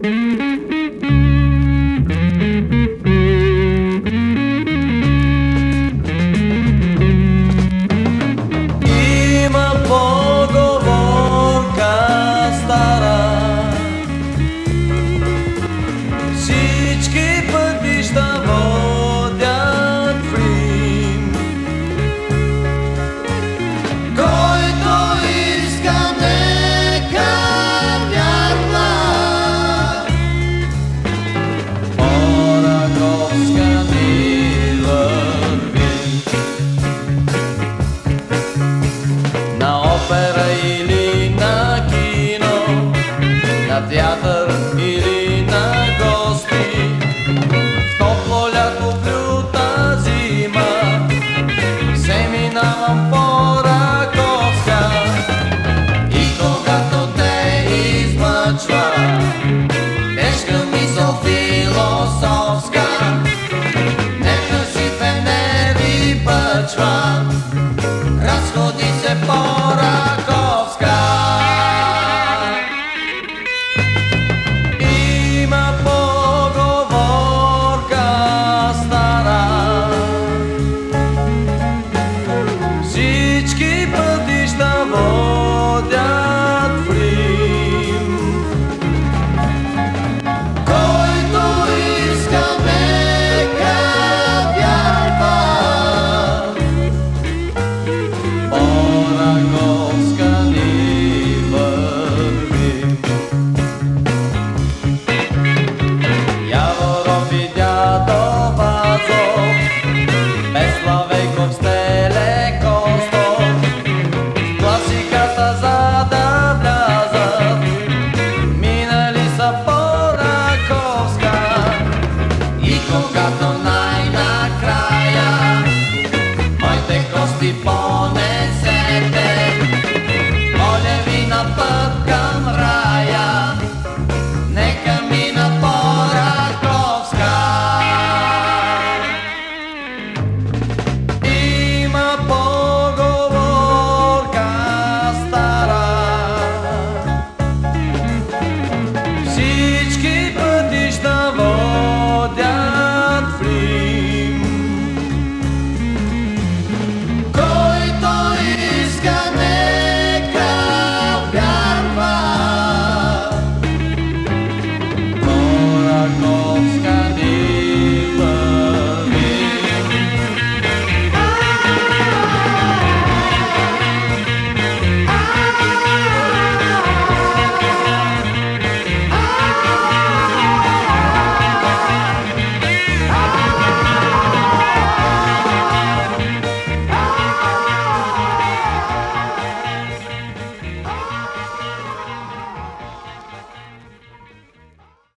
Mm-hmm. На театър или на гости. В топло лято, в люта зима, се минавам по Раковска. И когато те измъчва, тежка мисъл философска, нека си фенери пъчва, got no